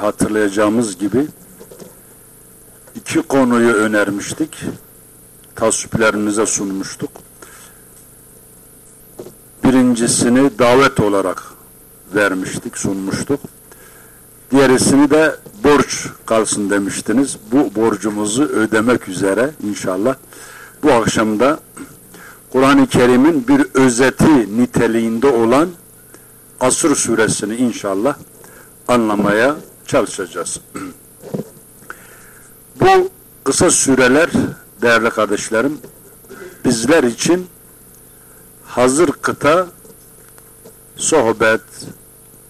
Hatırlayacağımız gibi iki konuyu önermiştik. Tasviplerinize sunmuştuk. Birincisini davet olarak vermiştik, sunmuştuk. Diğerisini de borç kalsın demiştiniz. Bu borcumuzu ödemek üzere inşallah bu akşamda Kur'an-ı Kerim'in bir özeti niteliğinde olan Asır suresini inşallah anlamaya çalışacağız. Bu kısa süreler değerli kardeşlerim bizler için hazır kıta sohbet,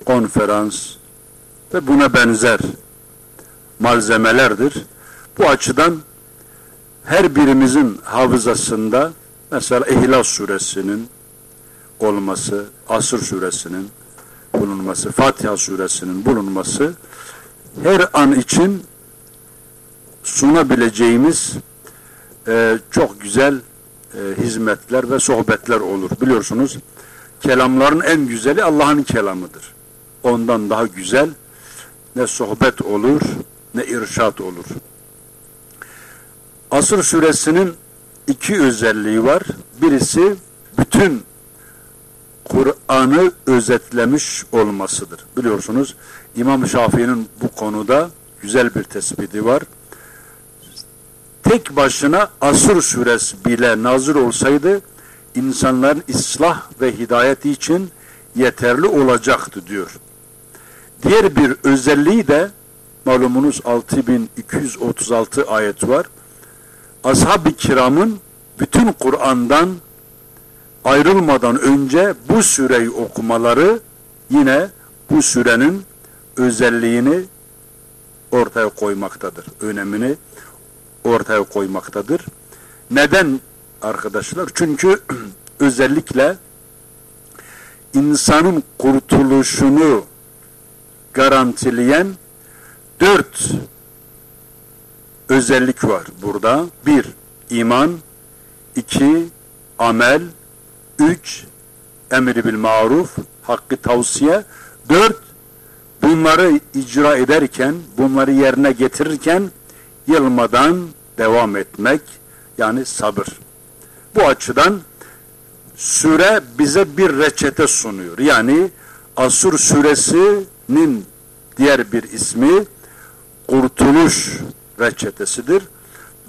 konferans ve buna benzer malzemelerdir. Bu açıdan her birimizin hafızasında mesela İhlas suresinin olması, Asır suresinin bulunması, Fatiha suresinin bulunması her an için sunabileceğimiz e, çok güzel e, hizmetler ve sohbetler olur. Biliyorsunuz kelamların en güzeli Allah'ın kelamıdır. Ondan daha güzel ne sohbet olur ne irşat olur. Asır suresinin iki özelliği var. Birisi bütün Kur'an'ı özetlemiş olmasıdır. Biliyorsunuz İmam Şafii'nin bu konuda güzel bir tespiti var. Tek başına Asır suresi bile nazır olsaydı insanların ıslah ve hidayeti için yeterli olacaktı diyor. Diğer bir özelliği de malumunuz 6236 ayet var. Ashab-ı kiramın bütün Kur'an'dan ayrılmadan önce bu süreyi okumaları yine bu sürenin özelliğini ortaya koymaktadır. Önemini ortaya koymaktadır. Neden arkadaşlar? Çünkü özellikle insanın kurtuluşunu garantileyen dört özellik var burada. Bir, iman. iki amel. Üç, emri bil maruf, hakkı tavsiye. Dört, bunları icra ederken, bunları yerine getirirken yılmadan devam etmek, yani sabır. Bu açıdan süre bize bir reçete sunuyor. Yani Asur suresinin diğer bir ismi kurtuluş reçetesidir.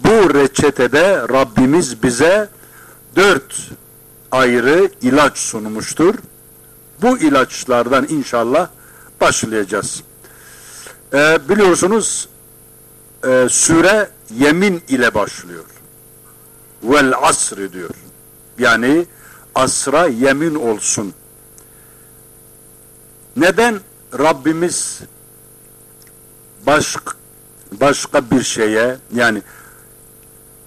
Bu reçetede Rabbimiz bize dört ayrı ilaç sunmuştur. Bu ilaçlardan inşallah başlayacağız. Ee, biliyorsunuz e, süre yemin ile başlıyor. Vel asri diyor. Yani asra yemin olsun. Neden Rabbimiz başka, başka bir şeye yani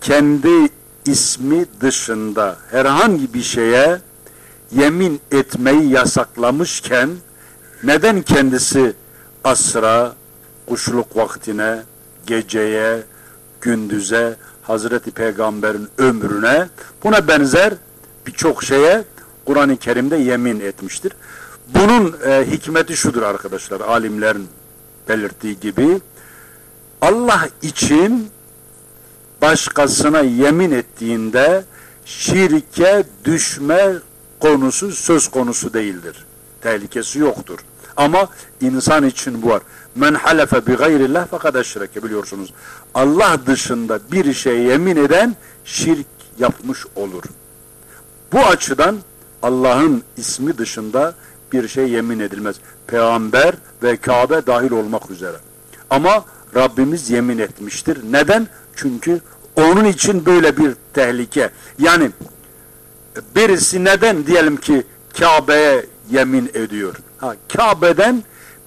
kendi ismi dışında herhangi bir şeye yemin etmeyi yasaklamışken neden kendisi asra, kuşluk vaktine, geceye, gündüze, Hazreti Peygamber'in ömrüne buna benzer birçok şeye Kur'an-ı Kerim'de yemin etmiştir. Bunun e, hikmeti şudur arkadaşlar alimlerin belirttiği gibi Allah için başkasına yemin ettiğinde şirke düşme konusu söz konusu değildir. Tehlikesi yoktur. Ama insan için bu var. Men halefe bi gayrillah fakat eşreke biliyorsunuz. Allah dışında bir şeye yemin eden şirk yapmış olur. Bu açıdan Allah'ın ismi dışında bir şey yemin edilmez. Peygamber ve Kabe dahil olmak üzere. Ama Rabbimiz yemin etmiştir. Neden? Çünkü onun için böyle bir tehlike. Yani birisi neden diyelim ki Kabe'ye yemin ediyor? Ha, Kabe'den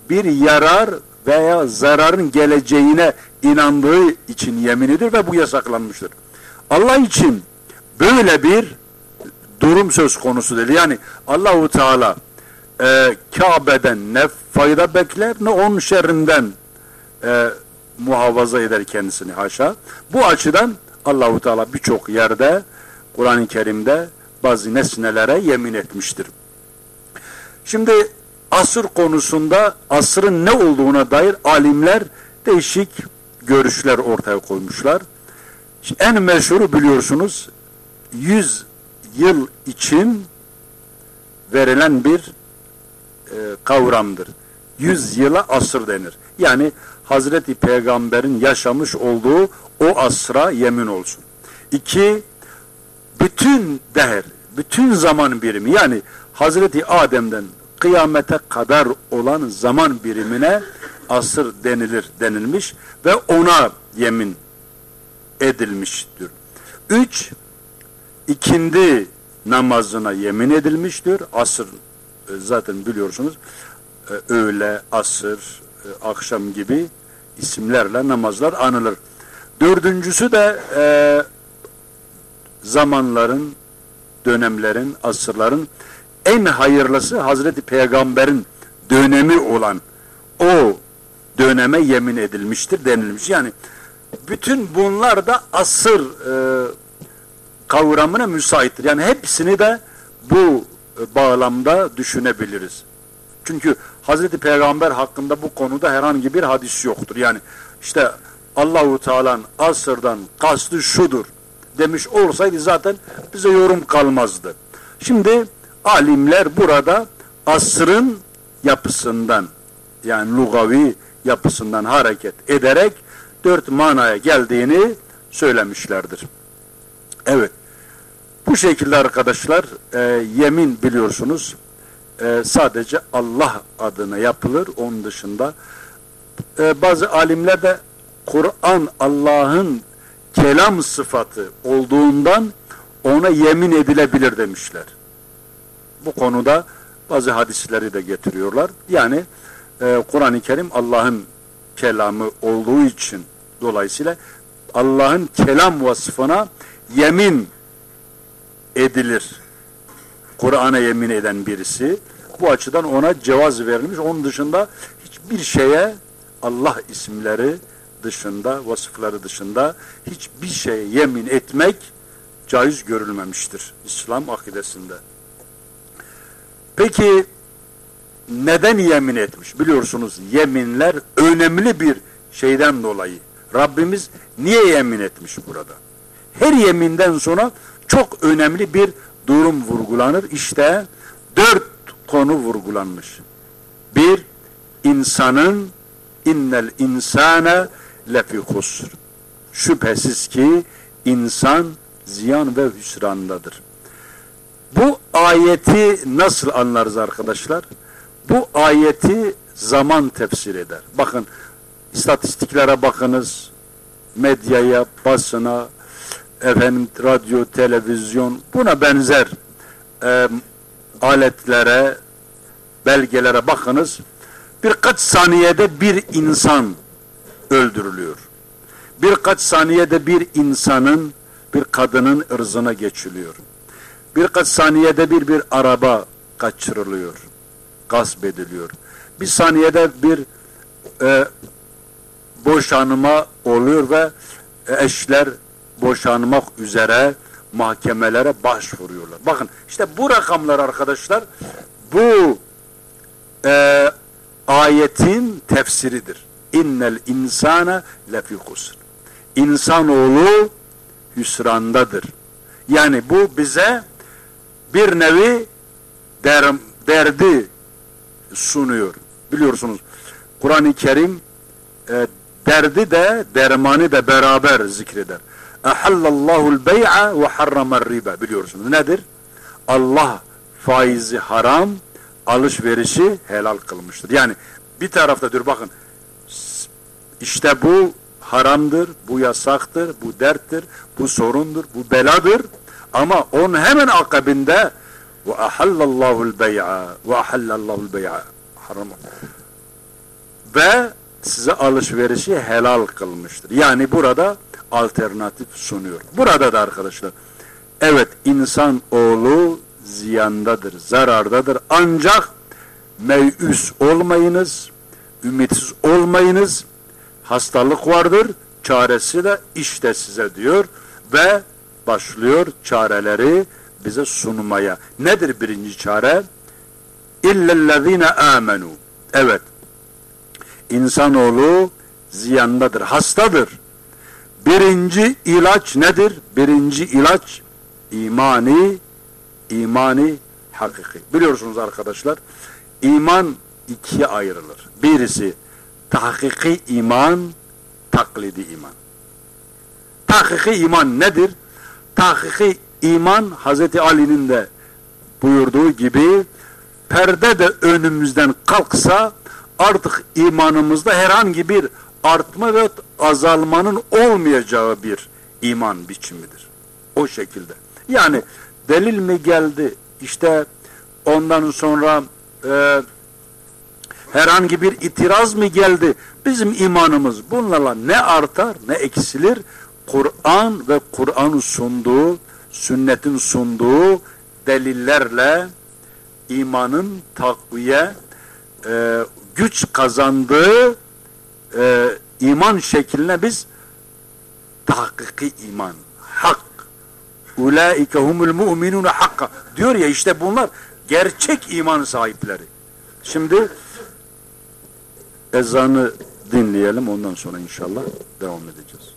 bir yarar veya zararın geleceğine inandığı için yemin ediyor ve bu yasaklanmıştır. Allah için böyle bir durum söz konusu değil. Yani Allahu Teala e, Kabe'den ne fayda bekler ne onun şerrinden e, muhafaza eder kendisini haşa. Bu açıdan Allahu Teala birçok yerde Kur'an-ı Kerim'de bazı nesnelere yemin etmiştir. Şimdi asır konusunda asrın ne olduğuna dair alimler değişik görüşler ortaya koymuşlar. En meşhuru biliyorsunuz 100 yıl için verilen bir e, kavramdır. 100 yıla asır denir. Yani Hazreti Peygamber'in yaşamış olduğu o asra yemin olsun. İki, bütün değer, bütün zaman birimi yani Hazreti Adem'den kıyamete kadar olan zaman birimine asır denilir denilmiş ve ona yemin edilmiştir. Üç, ikindi namazına yemin edilmiştir. Asır e, zaten biliyorsunuz e, öğle, asır, e, akşam gibi isimlerle namazlar anılır. Dördüncüsü de e, zamanların, dönemlerin, asırların en hayırlısı Hazreti Peygamber'in dönemi olan o döneme yemin edilmiştir denilmiş. Yani bütün bunlar da asır e, kavramına müsaittir. Yani hepsini de bu bağlamda düşünebiliriz. Çünkü Hazreti Peygamber hakkında bu konuda herhangi bir hadis yoktur. Yani işte Allahu Teala'nın asırdan kastı şudur demiş olsaydı zaten bize yorum kalmazdı. Şimdi alimler burada asrın yapısından yani lugavi yapısından hareket ederek dört manaya geldiğini söylemişlerdir. Evet. Bu şekilde arkadaşlar e, yemin biliyorsunuz e, sadece Allah adına yapılır. Onun dışında e, bazı alimler de Kur'an Allah'ın kelam sıfatı olduğundan ona yemin edilebilir demişler. Bu konuda bazı hadisleri de getiriyorlar. Yani e, Kur'an-ı Kerim Allah'ın kelamı olduğu için dolayısıyla Allah'ın kelam vasfına yemin edilir. Kur'an'a yemin eden birisi. Bu açıdan ona cevaz verilmiş. Onun dışında hiçbir şeye Allah isimleri dışında, vasıfları dışında hiçbir şeye yemin etmek caiz görülmemiştir İslam akidesinde. Peki neden yemin etmiş? Biliyorsunuz yeminler önemli bir şeyden dolayı. Rabbimiz niye yemin etmiş burada? Her yeminden sonra çok önemli bir durum vurgulanır. İşte dört konu vurgulanmış. Bir, insanın innel insane lefi husr. Şüphesiz ki insan ziyan ve hüsrandadır. Bu ayeti nasıl anlarız arkadaşlar? Bu ayeti zaman tefsir eder. Bakın istatistiklere bakınız, medyaya, basına, efendim radyo, televizyon buna benzer e, aletlere, belgelere bakınız. Birkaç saniyede bir insan öldürülüyor. Birkaç saniyede bir insanın, bir kadının ırzına geçiliyor. Birkaç saniyede bir bir araba kaçırılıyor, gasp ediliyor. Bir saniyede bir e, boşanma oluyor ve eşler boşanmak üzere mahkemelere başvuruyorlar. Bakın işte bu rakamlar arkadaşlar bu e, ayetin tefsiridir. İnnel insana lefi husr. İnsanoğlu hüsrandadır. Yani bu bize bir nevi der, derdi sunuyor. Biliyorsunuz Kur'an-ı Kerim e, derdi de dermanı da beraber zikreder. Ehallallahu'l bey'a ve harramer riba biliyorsunuz. Nedir? Allah faizi haram, alışverişi helal kılmıştır. Yani bir tarafta diyor bakın işte bu haramdır, bu yasaktır, bu derttir, bu sorundur, bu beladır. Ama onun hemen akabinde ve ahallallahu'l bey'a ve ahallallahu'l bey'a haram. Ve size alışverişi helal kılmıştır. Yani burada alternatif sunuyor. Burada da arkadaşlar evet insan oğlu ziyandadır, zarardadır. Ancak meyüs olmayınız, ümitsiz olmayınız. Hastalık vardır, çaresi de işte size diyor ve başlıyor çareleri bize sunmaya. Nedir birinci çare? illellezine amenu. Evet. İnsanoğlu ziyandadır, hastadır. Birinci ilaç nedir? Birinci ilaç imani, imani hakiki. Biliyorsunuz arkadaşlar, iman ikiye ayrılır. Birisi tahkiki iman, taklidi iman. Tahkiki iman nedir? Tahkiki iman Hazreti Ali'nin de buyurduğu gibi perde de önümüzden kalksa artık imanımızda herhangi bir artma ve azalmanın olmayacağı bir iman biçimidir. O şekilde. Yani delil mi geldi? İşte ondan sonra e, herhangi bir itiraz mı geldi? Bizim imanımız bunlarla ne artar ne eksilir? Kur'an ve Kur'an'ın sunduğu, sünnetin sunduğu delillerle imanın takviye e, güç kazandığı e, iman şekline biz tahkiki iman, hak ulaike humul mu'minune hakka diyor ya işte bunlar gerçek iman sahipleri. Şimdi ezanı dinleyelim ondan sonra inşallah devam edeceğiz.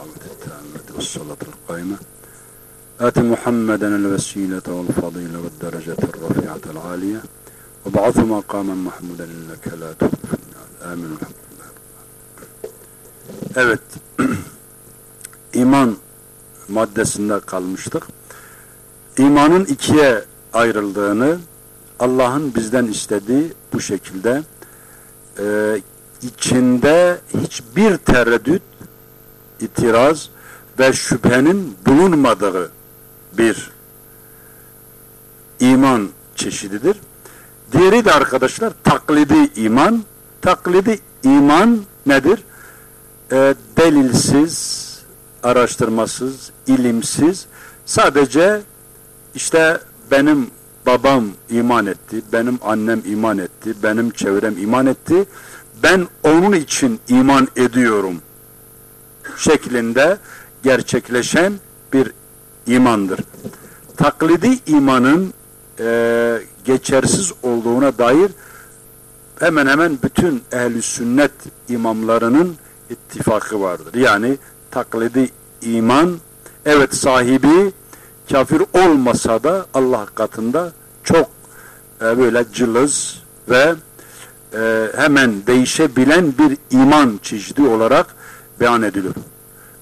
الدعوة التامة والصلاة القائمة آت محمدا الوسيلة والفضيلة والدرجة الرفيعة العالية وابعث مقاما محمودا إنك لا تخلف النار آمين الحمد لله Evet, iman maddesinde kalmıştık. İmanın ikiye ayrıldığını, Allah'ın bizden istediği bu şekilde, e, içinde hiçbir tereddüt, itiraz ve şüphenin bulunmadığı bir iman çeşididir. Diğeri de arkadaşlar taklidi iman. Taklidi iman nedir? E, delilsiz, araştırmasız, ilimsiz, sadece işte benim babam iman etti, benim annem iman etti, benim çevrem iman etti, ben onun için iman ediyorum şeklinde gerçekleşen bir imandır. Taklidi imanın e, geçersiz olduğuna dair hemen hemen bütün ehli sünnet imamlarının ittifakı vardır. Yani taklidi iman evet sahibi kafir olmasa da Allah katında çok e, böyle cılız ve e, hemen değişebilen bir iman çeşidi olarak beyan ediliyor.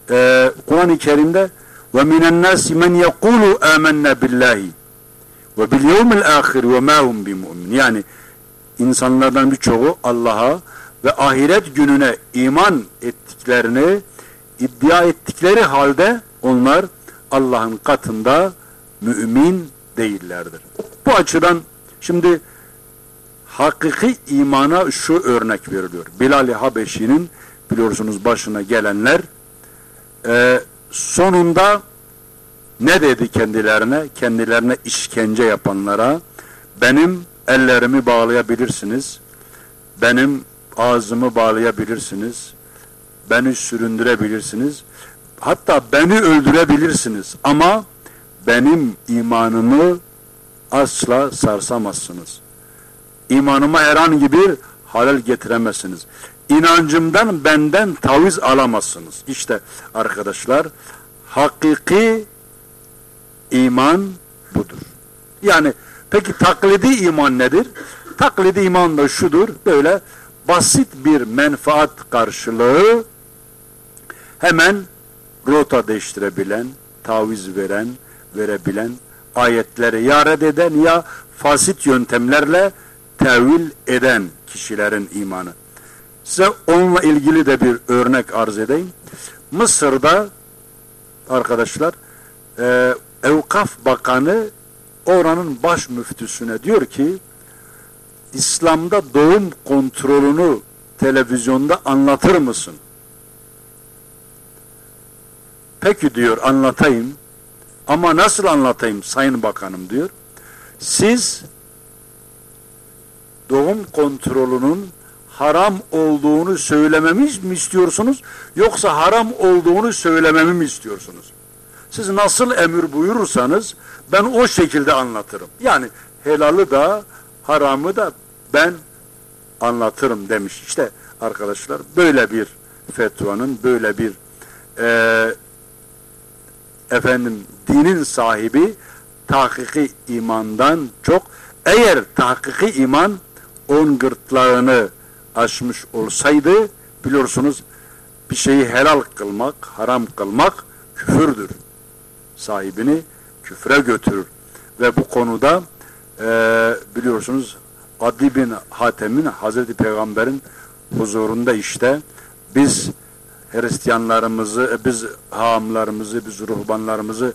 E, Kur'an-ı Kerim'de ve minen nasi men yekulu amennâ billahi ve bil yevmil ahir ve ma hum bimumin. Yani insanlardan birçoğu Allah'a ve ahiret gününe iman ettiklerini iddia ettikleri halde onlar Allah'ın katında mümin değillerdir. Bu açıdan şimdi hakiki imana şu örnek veriliyor. Bilal-i Habeşi'nin biliyorsunuz başına gelenler e, sonunda ne dedi kendilerine? Kendilerine işkence yapanlara benim ellerimi bağlayabilirsiniz. Benim ağzımı bağlayabilirsiniz. Beni süründürebilirsiniz. Hatta beni öldürebilirsiniz. Ama benim imanımı asla sarsamazsınız. İmanıma herhangi bir halel getiremezsiniz. İnancımdan benden taviz alamazsınız. İşte arkadaşlar hakiki iman budur. Yani peki taklidi iman nedir? Taklidi iman da şudur. Böyle basit bir menfaat karşılığı hemen rota değiştirebilen, taviz veren, verebilen, ayetleri ya eden ya fasit yöntemlerle tevil eden kişilerin imanı. Size onunla ilgili de bir örnek arz edeyim. Mısır'da arkadaşlar e, Evkaf Bakanı oranın baş müftüsüne diyor ki İslam'da doğum kontrolünü televizyonda anlatır mısın? Peki diyor anlatayım. Ama nasıl anlatayım Sayın Bakanım diyor. Siz doğum kontrolünün haram olduğunu söylememiz mi istiyorsunuz? Yoksa haram olduğunu söylememi mi istiyorsunuz? Siz nasıl emir buyurursanız ben o şekilde anlatırım. Yani helalı da haramı da ben anlatırım demiş. İşte arkadaşlar böyle bir fetvanın böyle bir e, efendim dinin sahibi tahkiki imandan çok eğer tahkiki iman on gırtlağını aşmış olsaydı biliyorsunuz bir şeyi helal kılmak, haram kılmak küfürdür. Sahibini küfre götürür. Ve bu konuda e, biliyorsunuz Adi bin Hatem'in Hazreti Peygamber'in huzurunda işte biz Hristiyanlarımızı, e, biz haamlarımızı, biz ruhbanlarımızı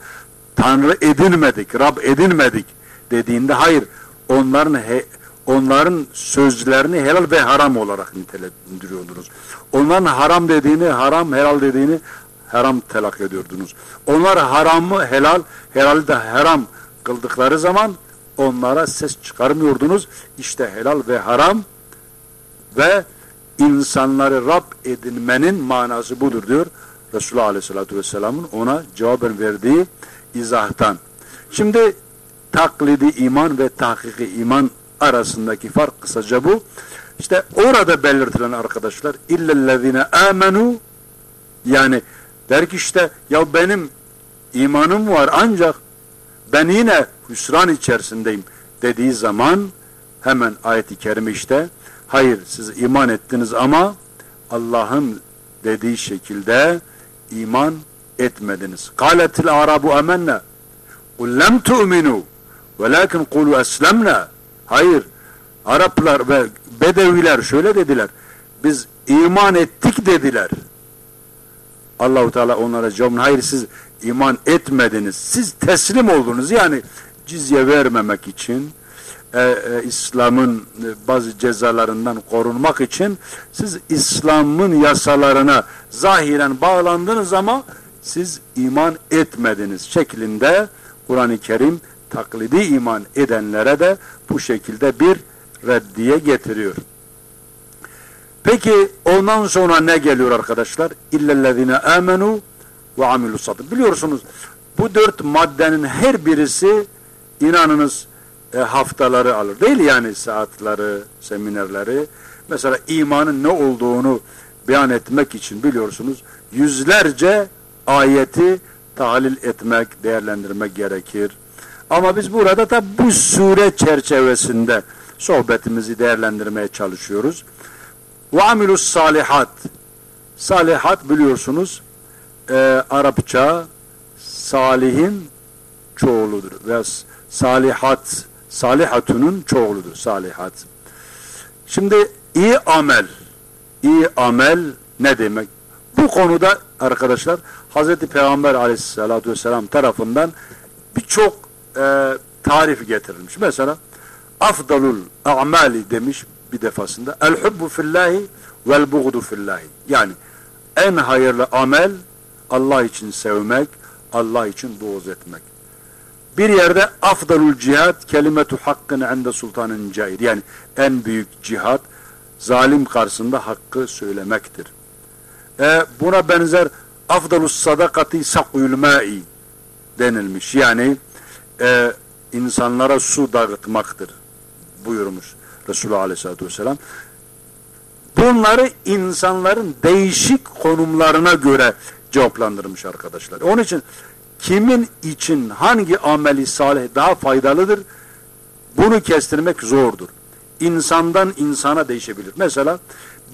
Tanrı edinmedik, Rab edinmedik dediğinde hayır onların he, onların sözlerini helal ve haram olarak nitelendiriyordunuz. Onların haram dediğini, haram helal dediğini haram telak ediyordunuz. Onlar haramı helal, helal de haram kıldıkları zaman onlara ses çıkarmıyordunuz. İşte helal ve haram ve insanları Rab edinmenin manası budur diyor Resulullah Aleyhisselatü Vesselam'ın ona cevaben verdiği izahtan. Şimdi taklidi iman ve tahkiki iman arasındaki fark kısaca bu. İşte orada belirtilen arkadaşlar illellezine amenu yani der ki işte ya benim imanım var ancak ben yine hüsran içerisindeyim dediği zaman hemen ayeti kerime işte hayır siz iman ettiniz ama Allah'ın dediği şekilde iman etmediniz. Kâletil arabu amenne kul lem tu'minu velakin kulu eslemna hayır Araplar ve Bedeviler şöyle dediler biz iman ettik dediler. Allahu Teala onlara cevabını hayır siz iman etmediniz. Siz teslim oldunuz. Yani cizye vermemek için e, e, İslam'ın e, bazı cezalarından korunmak için siz İslam'ın yasalarına zahiren bağlandınız ama siz iman etmediniz şeklinde Kur'an-ı Kerim taklidi iman edenlere de bu şekilde bir reddiye getiriyor. Peki ondan sonra ne geliyor arkadaşlar? İllellezine amenu ve amilus sadık. Biliyorsunuz bu dört maddenin her birisi inanınız e, haftaları alır. Değil yani saatleri, seminerleri. Mesela imanın ne olduğunu beyan etmek için biliyorsunuz yüzlerce ayeti tahlil etmek, değerlendirmek gerekir. Ama biz burada da bu sure çerçevesinde sohbetimizi değerlendirmeye çalışıyoruz. Ve salihat. Salihat biliyorsunuz e, Arapça salihin çoğuludur. Ve salihat, salihatunun çoğuludur. Salihat. Şimdi iyi amel, iyi amel ne demek? Bu konuda arkadaşlar Hz. Peygamber aleyhissalatü vesselam tarafından birçok e, tarif getirilmiş. Mesela afdalul a'mali demiş bir defasında el hubbu fillahi vel buğdu fillahi. Yani en hayırlı amel Allah için sevmek, Allah için buğz etmek. Bir yerde afdalul cihad kelimetu hakkın ende sultanın cair. Yani en büyük cihat zalim karşısında hakkı söylemektir. E, buna benzer afdalus sadakati sakuyul denilmiş. Yani e, insanlara su dağıtmaktır buyurmuş Resulullah Aleyhisselatü Vesselam. Bunları insanların değişik konumlarına göre cevaplandırmış arkadaşlar. Onun için kimin için hangi ameli salih daha faydalıdır bunu kestirmek zordur. İnsandan insana değişebilir. Mesela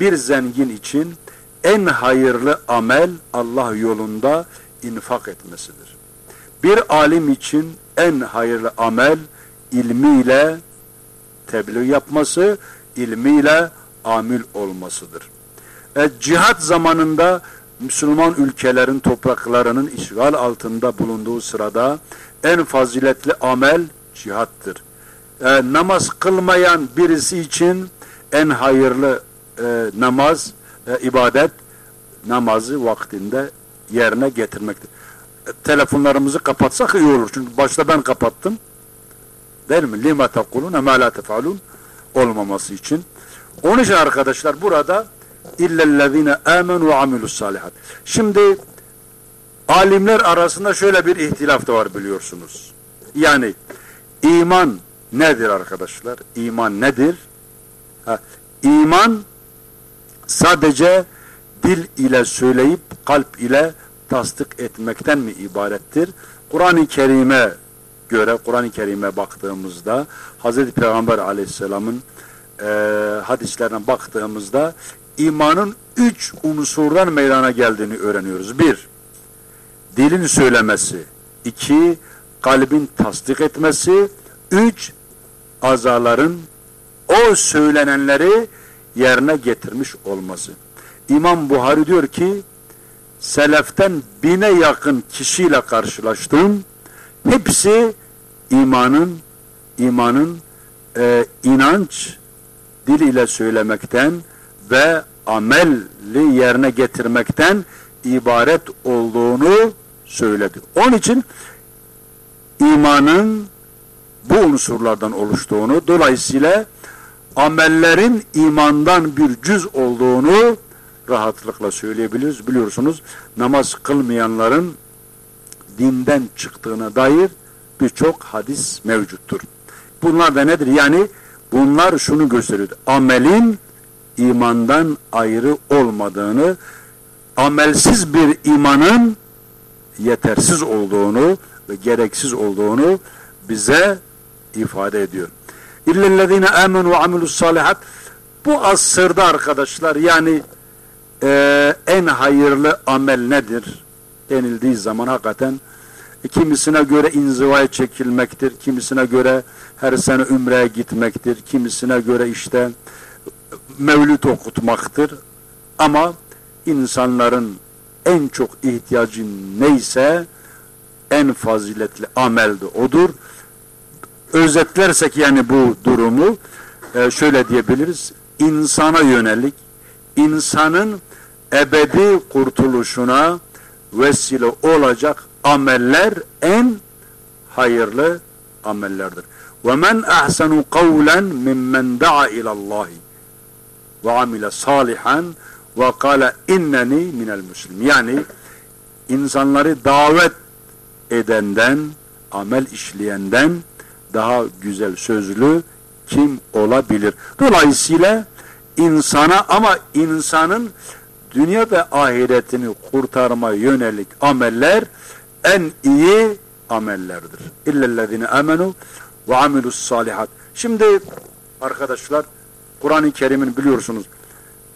bir zengin için en hayırlı amel Allah yolunda infak etmesidir. Bir alim için en hayırlı amel ilmiyle tebliğ yapması, ilmiyle amil olmasıdır. E, cihat zamanında Müslüman ülkelerin topraklarının işgal altında bulunduğu sırada en faziletli amel cihattır. E, namaz kılmayan birisi için en hayırlı e, namaz, e, ibadet namazı vaktinde yerine getirmektir. Telefonlarımızı kapatsak iyi olur. Çünkü başta ben kapattım. Değil mi? Lima tekulun ma la tefalun olmaması için. Onun için arkadaşlar burada illellezine amenu ve amilus salihat. Şimdi alimler arasında şöyle bir ihtilaf da var biliyorsunuz. Yani iman nedir arkadaşlar? İman nedir? Ha, iman sadece dil ile söyleyip kalp ile tasdik etmekten mi ibarettir? Kur'an-ı Kerim'e göre, Kur'an-ı Kerim'e baktığımızda Hz. Peygamber aleyhisselamın e, hadislerine baktığımızda imanın üç unsurdan meydana geldiğini öğreniyoruz. Bir, dilin söylemesi. iki kalbin tasdik etmesi. Üç, azaların o söylenenleri yerine getirmiş olması. İmam Buhari diyor ki, seleften bine yakın kişiyle karşılaştım. Hepsi imanın imanın e, inanç dil ile söylemekten ve amelli yerine getirmekten ibaret olduğunu söyledi. Onun için imanın bu unsurlardan oluştuğunu, dolayısıyla amellerin imandan bir cüz olduğunu rahatlıkla söyleyebiliriz. Biliyorsunuz namaz kılmayanların dinden çıktığına dair birçok hadis mevcuttur. Bunlar da nedir? Yani bunlar şunu gösteriyor. Amelin imandan ayrı olmadığını, amelsiz bir imanın yetersiz olduğunu ve gereksiz olduğunu bize ifade ediyor. İllellezine amenu ve amilus salihat bu asırda arkadaşlar yani e, en hayırlı amel nedir denildiği zaman hakikaten e, kimisine göre inzivaya çekilmektir, kimisine göre her sene ümreye gitmektir, kimisine göre işte mevlüt okutmaktır. Ama insanların en çok ihtiyacı neyse en faziletli amel de odur. Özetlersek yani bu durumu e, şöyle diyebiliriz. İnsana yönelik, insanın ebedi kurtuluşuna vesile olacak ameller en hayırlı amellerdir. Ve men ahsanu kavlen mimmen da'a ilallahi ve amile salihan ve kâle inneni minel muslim. Yani insanları davet edenden, amel işleyenden daha güzel sözlü kim olabilir? Dolayısıyla insana ama insanın dünya ve ahiretini kurtarma yönelik ameller en iyi amellerdir. İllellezine amenu ve amilus salihat. Şimdi arkadaşlar Kur'an-ı Kerim'in biliyorsunuz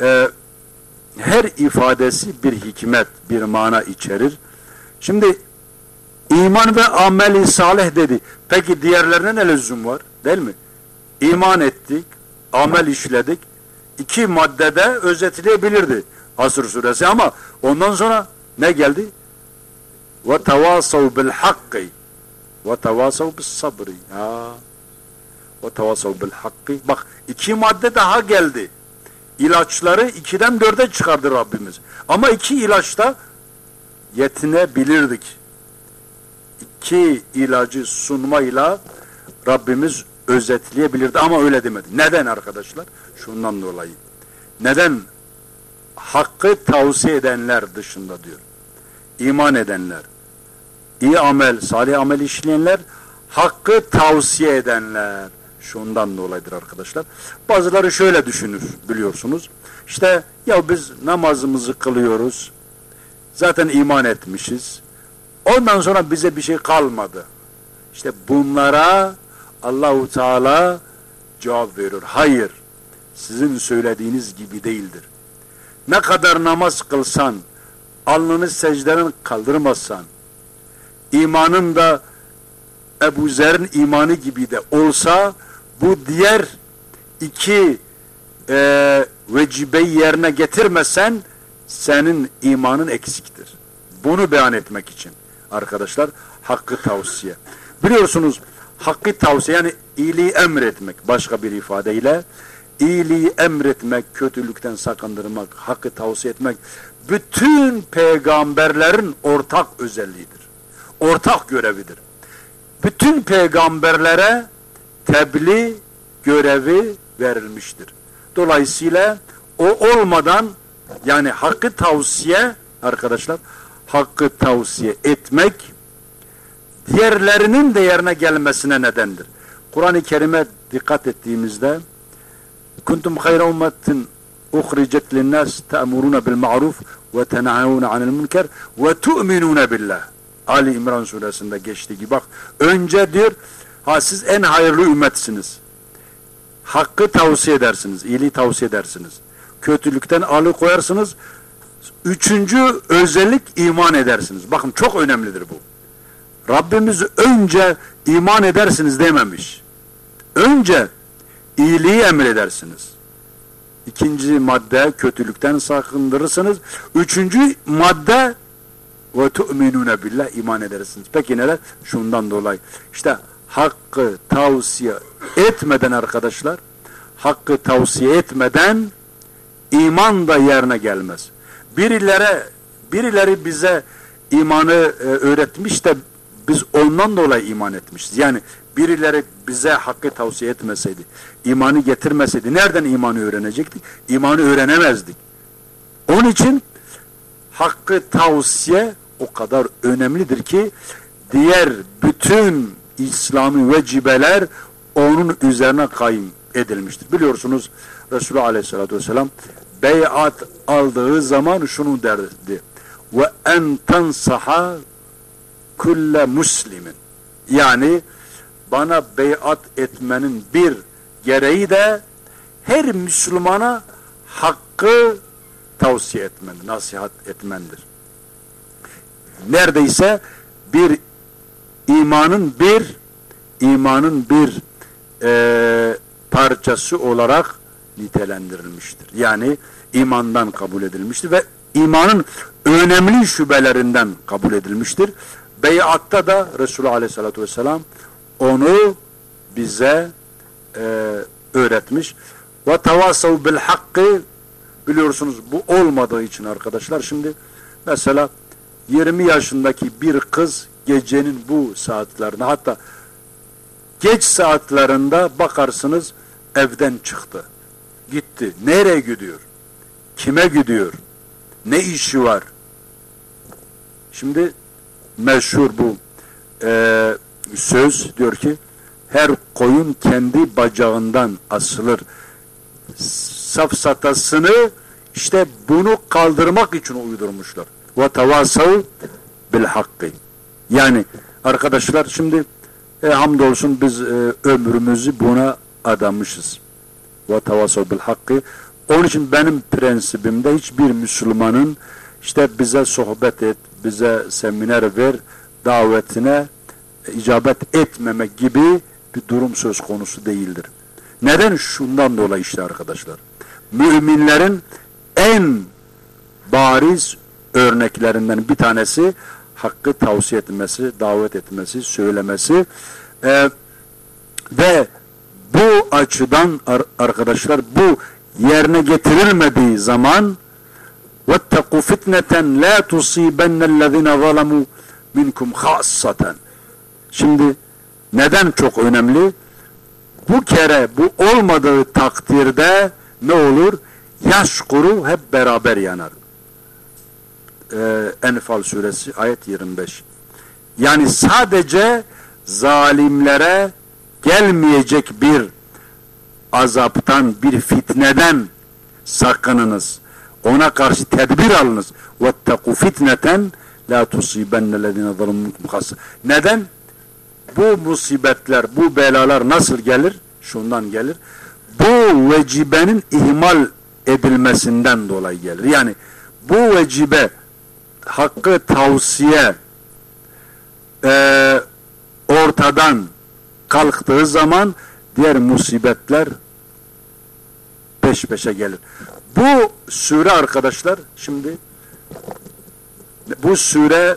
e, her ifadesi bir hikmet, bir mana içerir. Şimdi iman ve ameli salih dedi. Peki diğerlerine ne lüzum var? Değil mi? İman ettik, amel işledik. İki maddede özetleyebilirdi Asr suresi ama ondan sonra ne geldi? Ve tevasav bil hakkı ve tevasav bis sabri. Ve tevasav bil hakkı. Bak iki madde daha geldi. İlaçları ikiden dörde çıkardı Rabbimiz. Ama iki ilaçta yetinebilirdik. İki ilacı sunmayla Rabbimiz özetleyebilirdi ama öyle demedi. Neden arkadaşlar? Şundan dolayı. Neden? Hakkı tavsiye edenler dışında diyor. İman edenler, iyi amel, salih amel işleyenler, hakkı tavsiye edenler. Şundan dolayıdır arkadaşlar. Bazıları şöyle düşünür biliyorsunuz. İşte ya biz namazımızı kılıyoruz. Zaten iman etmişiz. Ondan sonra bize bir şey kalmadı. İşte bunlara Allahu Teala cevap veriyor. Hayır. Sizin söylediğiniz gibi değildir. Ne kadar namaz kılsan, alnını secdeden kaldırmazsan, imanın da Ebu Zer'in imanı gibi de olsa, bu diğer iki e, vecibeyi yerine getirmesen, senin imanın eksiktir. Bunu beyan etmek için arkadaşlar hakkı tavsiye. Biliyorsunuz hakkı tavsiye yani iyiliği emretmek başka bir ifadeyle iyiliği emretmek, kötülükten sakındırmak, hakkı tavsiye etmek bütün peygamberlerin ortak özelliğidir. Ortak görevidir. Bütün peygamberlere tebliğ görevi verilmiştir. Dolayısıyla o olmadan yani hakkı tavsiye arkadaşlar hakkı tavsiye etmek diğerlerinin de yerine gelmesine nedendir. Kur'an-ı Kerim'e dikkat ettiğimizde ummetin uhricet linnas te'muruna bil ma'ruf ve tenahuna anil münker ve tu'minuna billah. Ali İmran suresinde geçtiği gibi bak önce diyor ha siz en hayırlı ümmetsiniz. Hakkı tavsiye edersiniz, iyiliği tavsiye edersiniz. Kötülükten alıkoyarsınız. Üçüncü özellik iman edersiniz. Bakın çok önemlidir bu. Rabbimiz önce iman edersiniz dememiş. Önce iyiliği emredersiniz. İkinci madde kötülükten sakındırırsınız. Üçüncü madde ve tu'minune billah iman edersiniz. Peki neler? Şundan dolayı. İşte hakkı tavsiye etmeden arkadaşlar, hakkı tavsiye etmeden iman da yerine gelmez. Birilere, birileri bize imanı e, öğretmiş de biz ondan dolayı iman etmişiz. Yani birileri bize hakkı tavsiye etmeseydi, imanı getirmeseydi nereden imanı öğrenecektik? İmanı öğrenemezdik. Onun için hakkı tavsiye o kadar önemlidir ki diğer bütün İslami vecibeler onun üzerine kayım edilmiştir. Biliyorsunuz Resulullah Aleyhisselatü Vesselam beyat aldığı zaman şunu derdi. Ve en tensaha kulle muslimin. Yani bana beyat etmenin bir gereği de her Müslümana hakkı tavsiye etmen, nasihat etmendir. Neredeyse bir imanın bir imanın bir e, parçası olarak nitelendirilmiştir. Yani imandan kabul edilmiştir ve imanın önemli şubelerinden kabul edilmiştir. Beyatta da Resulullah Aleyhisselatü Vesselam onu bize e, öğretmiş. Ve tavasav bil hakkı biliyorsunuz bu olmadığı için arkadaşlar şimdi mesela 20 yaşındaki bir kız gecenin bu saatlerinde hatta geç saatlerinde bakarsınız evden çıktı. Gitti. Nereye gidiyor? Kime gidiyor? Ne işi var? Şimdi meşhur bu e, söz diyor ki her koyun kendi bacağından asılır. Safsatasını işte bunu kaldırmak için uydurmuşlar. Ve tevasav bil hakkı. Yani arkadaşlar şimdi e, hamdolsun biz e, ömrümüzü buna adamışız. Ve tevasav bil hakkı. Onun için benim prensibimde hiçbir Müslümanın işte bize sohbet et, bize seminer ver davetine icabet etmemek gibi bir durum söz konusu değildir. Neden? Şundan dolayı işte arkadaşlar. Müminlerin en bariz örneklerinden bir tanesi hakkı tavsiye etmesi, davet etmesi, söylemesi ee, ve bu açıdan arkadaşlar bu yerine getirilmediği zaman وَاتَّقُوا فِتْنَةً لَا تُصِيبَنَّ الَّذِينَ ظَلَمُوا مِنْكُمْ خَاصَّةً Şimdi neden çok önemli? Bu kere bu olmadığı takdirde ne olur? Yaş kuru hep beraber yanar. Ee, Enfal suresi ayet 25. Yani sadece zalimlere gelmeyecek bir azaptan, bir fitneden sakınınız. Ona karşı tedbir alınız. وَاتَّقُوا فِتْنَةً لَا تُصِيبَنَّ الَّذِينَ ظَلَمُوا Neden? Bu musibetler, bu belalar nasıl gelir? Şundan gelir. Bu vecibenin ihmal edilmesinden dolayı gelir. Yani bu vecibe hakkı tavsiye e, ortadan kalktığı zaman diğer musibetler peş peşe gelir. Bu sure arkadaşlar şimdi bu sure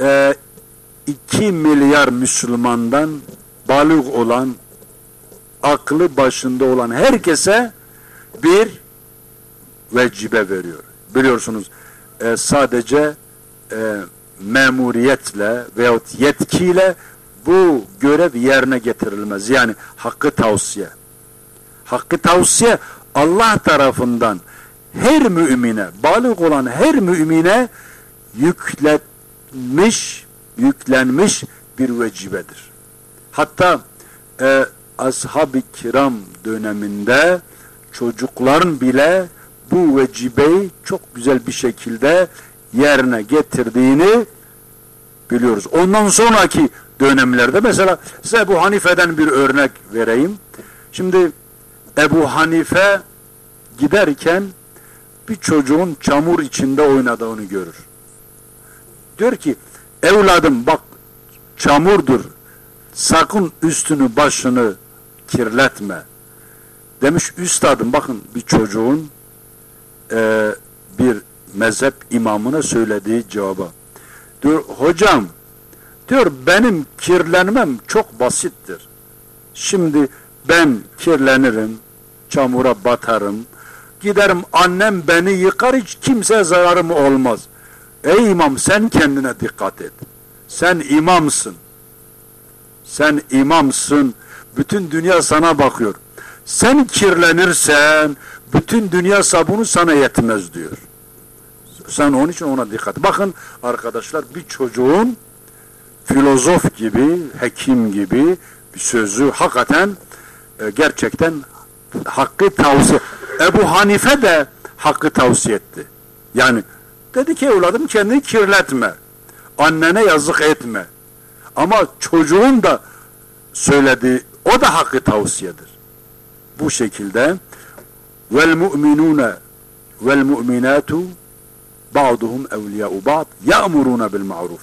e, 2 milyar Müslümandan balık olan, aklı başında olan herkese bir vecibe veriyor. Biliyorsunuz e, sadece e, memuriyetle veyahut yetkiyle bu görev yerine getirilmez. Yani hakkı tavsiye. Hakkı tavsiye Allah tarafından her mümine, balık olan her mümine yükletmiş yüklenmiş bir vecibedir. Hatta e, ashab-ı kiram döneminde çocukların bile bu vecibeyi çok güzel bir şekilde yerine getirdiğini biliyoruz. Ondan sonraki dönemlerde mesela size Ebu Hanife'den bir örnek vereyim. Şimdi Ebu Hanife giderken bir çocuğun çamur içinde oynadığını görür. Diyor ki Evladım bak çamurdur. Sakın üstünü başını kirletme. Demiş üstadım bakın bir çocuğun e, bir mezhep imamına söylediği cevaba. Diyor hocam diyor benim kirlenmem çok basittir. Şimdi ben kirlenirim, çamura batarım, giderim annem beni yıkar hiç kimse zararım olmaz. Ey imam sen kendine dikkat et. Sen imamsın. Sen imamsın. Bütün dünya sana bakıyor. Sen kirlenirsen bütün dünya sabunu sana yetmez diyor. Sen onun için ona dikkat. Bakın arkadaşlar bir çocuğun filozof gibi, hekim gibi bir sözü hakikaten e, gerçekten hakkı tavsiye. Ebu Hanife de hakkı tavsiye etti. Yani Dedi ki evladım kendini kirletme. Annene yazık etme. Ama çocuğun da söylediği o da hakkı tavsiyedir. Bu şekilde vel mu'minune vel mu'minatu ba'duhum evliya'u ba'd ya'muruna bil ma'ruf.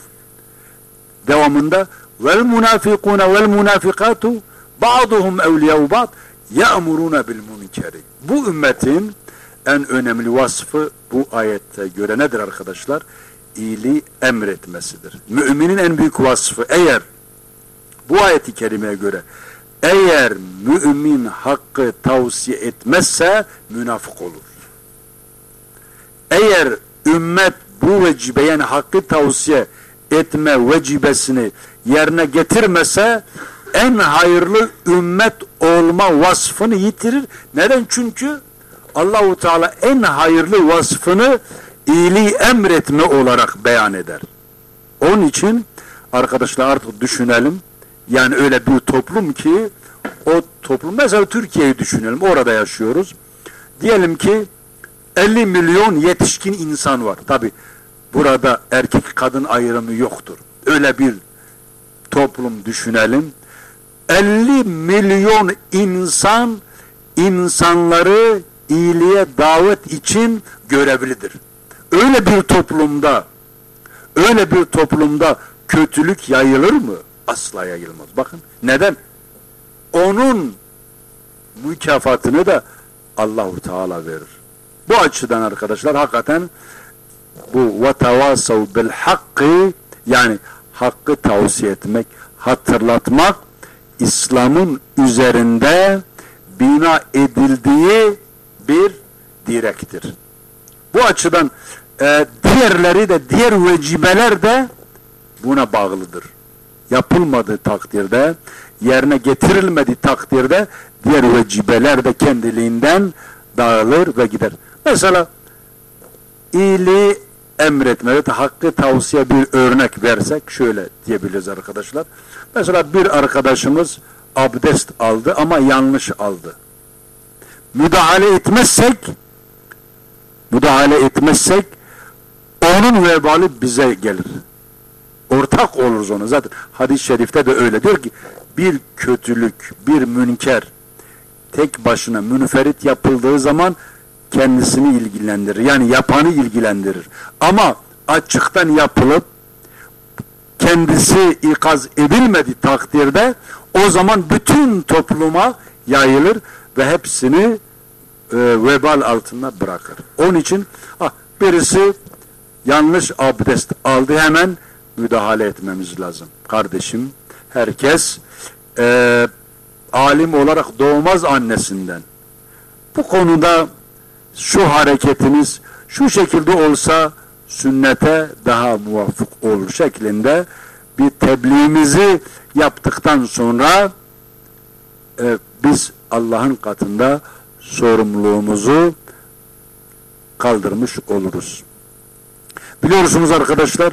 Devamında vel munafikune vel munafikatu ba'duhum evliya'u ba'd ya'muruna bil munkeri. Bu ümmetin en önemli vasfı bu ayette göre nedir arkadaşlar? İyiliği emretmesidir. Müminin en büyük vasfı eğer bu ayeti kerimeye göre eğer mümin hakkı tavsiye etmezse münafık olur. Eğer ümmet bu vecibe yani hakkı tavsiye etme vecibesini yerine getirmese en hayırlı ümmet olma vasfını yitirir. Neden? Çünkü Allahu Teala en hayırlı vasfını iyiliği emretme olarak beyan eder. Onun için arkadaşlar artık düşünelim. Yani öyle bir toplum ki o toplum mesela Türkiye'yi düşünelim. Orada yaşıyoruz. Diyelim ki 50 milyon yetişkin insan var. Tabi burada erkek kadın ayrımı yoktur. Öyle bir toplum düşünelim. 50 milyon insan insanları iyiliğe davet için görevlidir. Öyle bir toplumda öyle bir toplumda kötülük yayılır mı? Asla yayılmaz. Bakın neden? Onun mükafatını da Allahu Teala verir. Bu açıdan arkadaşlar hakikaten bu vatavasav bil hakkı yani hakkı tavsiye etmek, hatırlatmak İslam'ın üzerinde bina edildiği bir direktir. Bu açıdan e, diğerleri de diğer vecibeler de buna bağlıdır. Yapılmadığı takdirde yerine getirilmediği takdirde diğer vecibeler de kendiliğinden dağılır ve gider. Mesela iyiliği emretme hakkı tavsiye bir örnek versek şöyle diyebiliriz arkadaşlar. Mesela bir arkadaşımız abdest aldı ama yanlış aldı. Müdahale etmezsek müdahale etmezsek onun vebali bize gelir. Ortak oluruz ona. Zaten hadis-i şerifte de öyle diyor ki bir kötülük, bir münker tek başına münferit yapıldığı zaman kendisini ilgilendirir. Yani yapanı ilgilendirir. Ama açıktan yapılıp kendisi ikaz edilmedi takdirde o zaman bütün topluma yayılır ve hepsini e, vebal altında bırakır. Onun için ah, birisi yanlış abdest aldı hemen müdahale etmemiz lazım. Kardeşim herkes e, alim olarak doğmaz annesinden. Bu konuda şu hareketiniz şu şekilde olsa sünnete daha muvaffak olur şeklinde bir tebliğimizi yaptıktan sonra e, biz Allah'ın katında sorumluluğumuzu kaldırmış oluruz. Biliyorsunuz arkadaşlar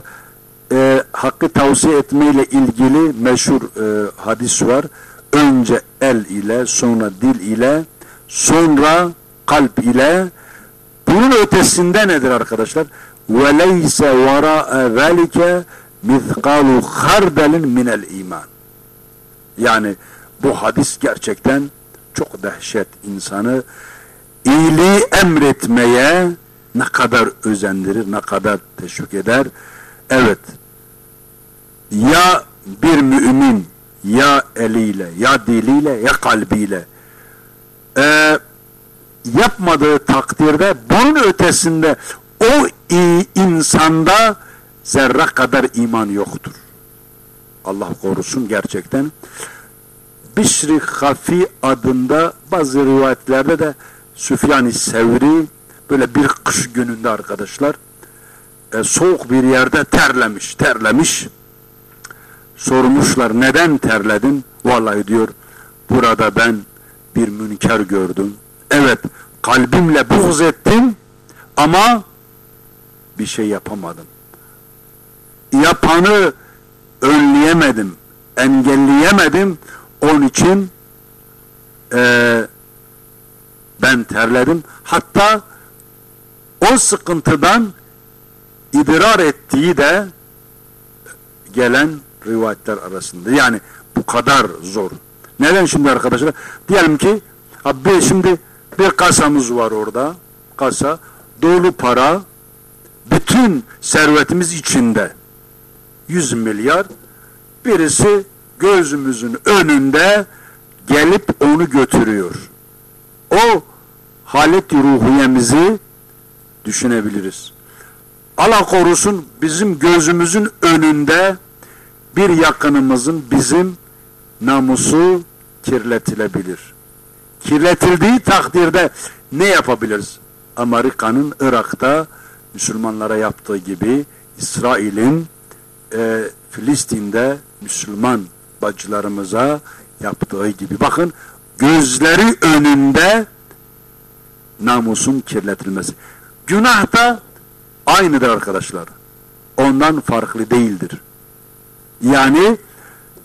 e, hakkı tavsiye etmeyle ilgili meşhur e, hadis var. Önce el ile sonra dil ile sonra kalp ile bunun ötesinde nedir arkadaşlar? وَلَيْسَ وَرَاءَ ذَلِكَ مِثْقَالُ خَرْدَلٍ مِنَ iman. Yani bu hadis gerçekten çok dehşet insanı iyiliği emretmeye ne kadar özendirir, ne kadar teşvik eder. Evet, ya bir mümin ya eliyle, ya diliyle, ya kalbiyle e, yapmadığı takdirde bunun ötesinde o insanda zerre kadar iman yoktur. Allah korusun gerçekten. Bişri Hafi adında bazı rivayetlerde de Süfyan-ı Sevri böyle bir kış gününde arkadaşlar e, soğuk bir yerde terlemiş, terlemiş. Sormuşlar neden terledin? Vallahi diyor burada ben bir münker gördüm. Evet kalbimle buğz ettim ama bir şey yapamadım. Yapanı önleyemedim, engelleyemedim. Onun için e, ben terledim. Hatta o sıkıntıdan idrar ettiği de gelen rivayetler arasında. Yani bu kadar zor. Neden şimdi arkadaşlar? Diyelim ki abi şimdi bir kasamız var orada. Kasa dolu para bütün servetimiz içinde 100 milyar birisi gözümüzün önünde gelip onu götürüyor. O halet ruhiyemizi düşünebiliriz. Allah korusun bizim gözümüzün önünde bir yakınımızın bizim namusu kirletilebilir. Kirletildiği takdirde ne yapabiliriz? Amerika'nın Irak'ta Müslümanlara yaptığı gibi İsrail'in e, Filistin'de Müslüman bacılarımıza yaptığı gibi. Bakın gözleri önünde namusun kirletilmesi. Günah da aynıdır arkadaşlar. ondan farklı değildir. Yani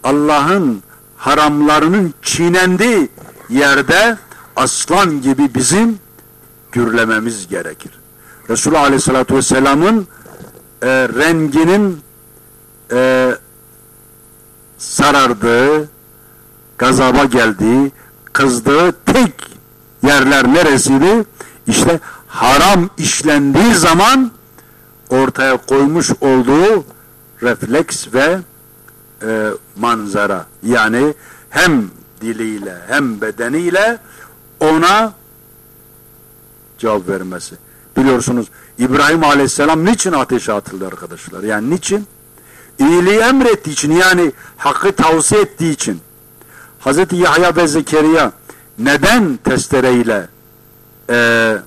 Allah'ın haramlarının çiğnendiği yerde aslan gibi bizim gürlememiz gerekir. Resulullah Aleyhisselatü Vesselam'ın e, renginin e, sarardığı, gazaba geldiği, kızdığı tek yerler neresiydi? İşte haram işlendiği zaman ortaya koymuş olduğu refleks ve e, manzara. Yani hem diliyle hem bedeniyle ona cevap vermesi. Biliyorsunuz İbrahim Aleyhisselam niçin ateşe atıldı arkadaşlar? Yani niçin? İyiliği emrettiği için yani hakkı tavsiye ettiği için. Hazreti Yahya ve Zekeriya neden testereyle e,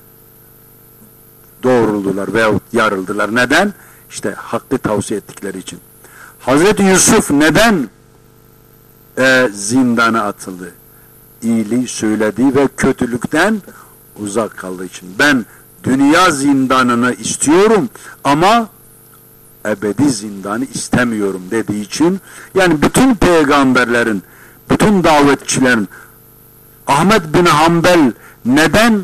doğruldular veyahut yarıldılar? Neden? İşte hakkı tavsiye ettikleri için. Hazreti Yusuf neden e, zindana atıldı? İyiliği söylediği ve kötülükten uzak kaldığı için. Ben dünya zindanını istiyorum ama ebedi zindanı istemiyorum dediği için yani bütün peygamberlerin, bütün davetçilerin Ahmet bin Hanbel neden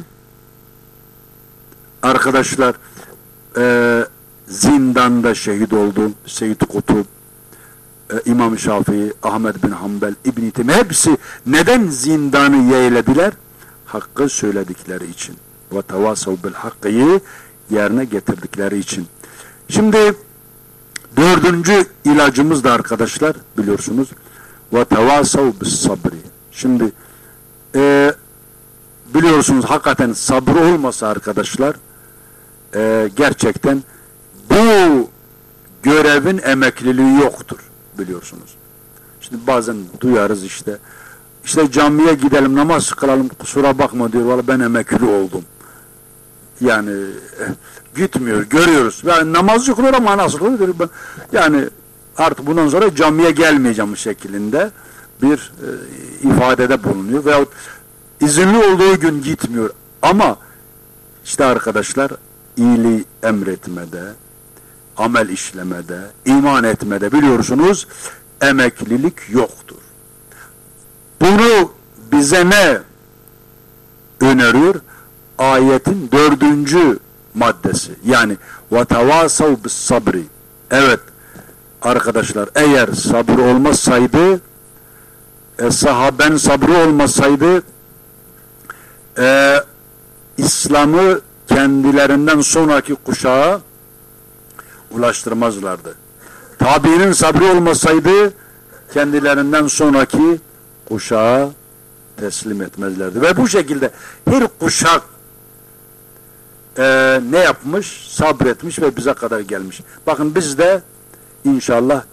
arkadaşlar e, zindanda şehit oldu? Seyyid Kutup, e, İmam Şafii, Ahmet bin Hanbel, İbn-i hepsi neden zindanı yeğlediler? Hakkı söyledikleri için. Ve tevasav bil hakkıyı yerine getirdikleri için. Şimdi dördüncü ilacımız da arkadaşlar biliyorsunuz. Ve tevasav bis sabri. Şimdi e, biliyorsunuz hakikaten sabır olmasa arkadaşlar e, gerçekten bu görevin emekliliği yoktur biliyorsunuz. Şimdi bazen duyarız işte işte camiye gidelim namaz kılalım kusura bakma diyor valla ben emekli oldum. Yani gitmiyor görüyoruz. Yani namazcı kılıyor ama nasıl? Ben, yani artık bundan sonra camiye gelmeyeceğim şeklinde bir e, ifadede bulunuyor. Veyahut izinli olduğu gün gitmiyor. Ama işte arkadaşlar iyiliği emretmede, amel işlemede, iman etmede biliyorsunuz emeklilik yoktur. Bunu bize ne öneriyor? Ayetin dördüncü maddesi. Yani وَتَوَاسَوْ sabri. Evet arkadaşlar eğer sabır olmasaydı e, sahaben sabrı olmasaydı e, İslam'ı kendilerinden sonraki kuşağa ulaştırmazlardı. Tabiinin sabrı olmasaydı kendilerinden sonraki kuşağa teslim etmezlerdi. Ve bu şekilde her kuşak e, ne yapmış? Sabretmiş ve bize kadar gelmiş. Bakın biz de inşallah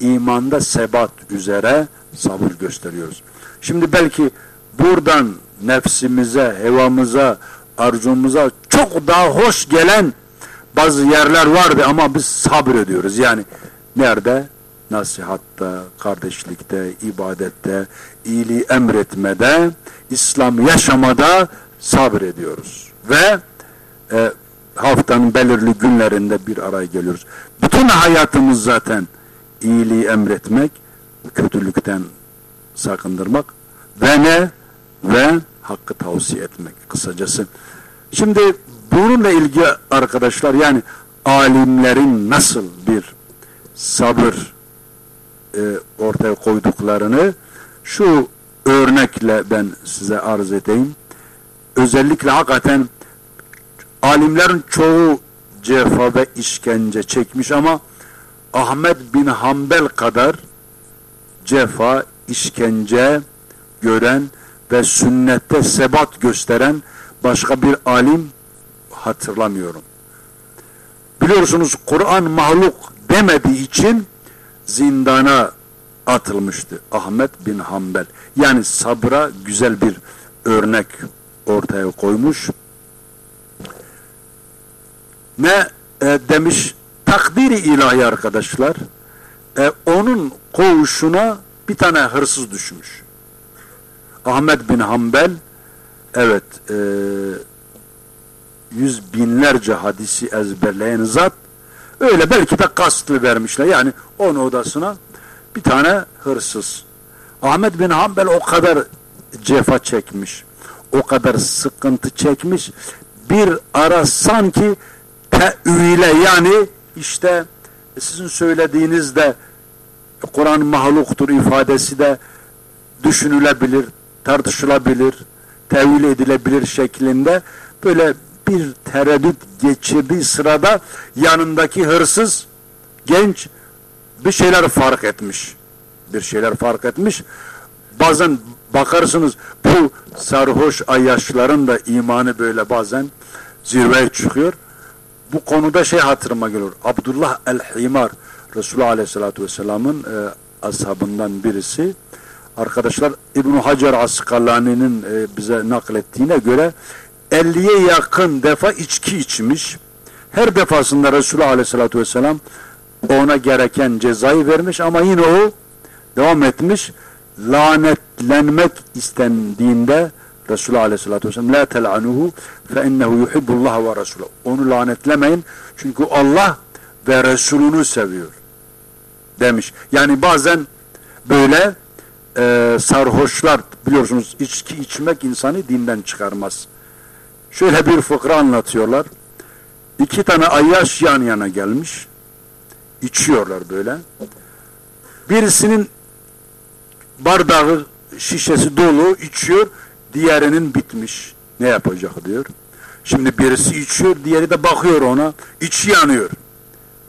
imanda sebat üzere sabır gösteriyoruz. Şimdi belki buradan nefsimize, hevamıza, arzumuza çok daha hoş gelen bazı yerler vardı ama biz sabrediyoruz. Yani nerede? Nasihatta, kardeşlikte, ibadette, iyiliği emretmede, İslam yaşamada sabrediyoruz. Ve e, haftanın belirli günlerinde bir araya geliyoruz. Bütün hayatımız zaten iyiliği emretmek, kötülükten sakındırmak ve ne? Ve hakkı tavsiye etmek kısacası. Şimdi bununla ilgili arkadaşlar yani alimlerin nasıl bir sabır e, ortaya koyduklarını şu örnekle ben size arz edeyim. Özellikle hakikaten alimlerin çoğu cefa ve işkence çekmiş ama Ahmet bin Hanbel kadar cefa, işkence gören ve sünnette sebat gösteren başka bir alim hatırlamıyorum. Biliyorsunuz Kur'an mahluk demediği için zindana atılmıştı Ahmet bin Hanbel. Yani sabra güzel bir örnek ortaya koymuş. Ne e, demiş takdiri ilahi arkadaşlar e, onun koğuşuna bir tane hırsız düşmüş. Ahmet bin Hanbel evet e, yüz binlerce hadisi ezberleyen zat Öyle belki de kastlı vermişler. Yani onun odasına bir tane hırsız. Ahmet bin Hanbel o kadar cefa çekmiş. O kadar sıkıntı çekmiş. Bir ara sanki teürile yani işte sizin söylediğinizde Kur'an mahluktur ifadesi de düşünülebilir, tartışılabilir, tevil edilebilir şeklinde böyle bir tereddüt geçirdiği sırada yanındaki hırsız genç bir şeyler fark etmiş. Bir şeyler fark etmiş. Bazen bakarsınız bu sarhoş ayyaşların da imanı böyle bazen zirveye çıkıyor. Bu konuda şey hatırıma geliyor. Abdullah el-Himar Resulullah Aleyhisselatü Vesselam'ın e, ashabından birisi. Arkadaşlar İbn Hacer Askalani'nin e, bize naklettiğine göre 50'ye yakın defa içki içmiş. Her defasında Resulullah Aleyhisselatü Vesselam ona gereken cezayı vermiş ama yine o devam etmiş. Lanetlenmek istendiğinde Resulullah Aleyhisselatü Vesselam la tel'anuhu fe innehu yuhibbullah ve Resulü. Onu lanetlemeyin çünkü Allah ve Resulünü seviyor demiş. Yani bazen böyle e, sarhoşlar biliyorsunuz içki içmek insanı dinden çıkarmaz. Şöyle bir fıkra anlatıyorlar. İki tane ayyaş yan yana gelmiş. içiyorlar böyle. Birisinin bardağı şişesi dolu içiyor. Diğerinin bitmiş. Ne yapacak diyor. Şimdi birisi içiyor, diğeri de bakıyor ona. içi yanıyor.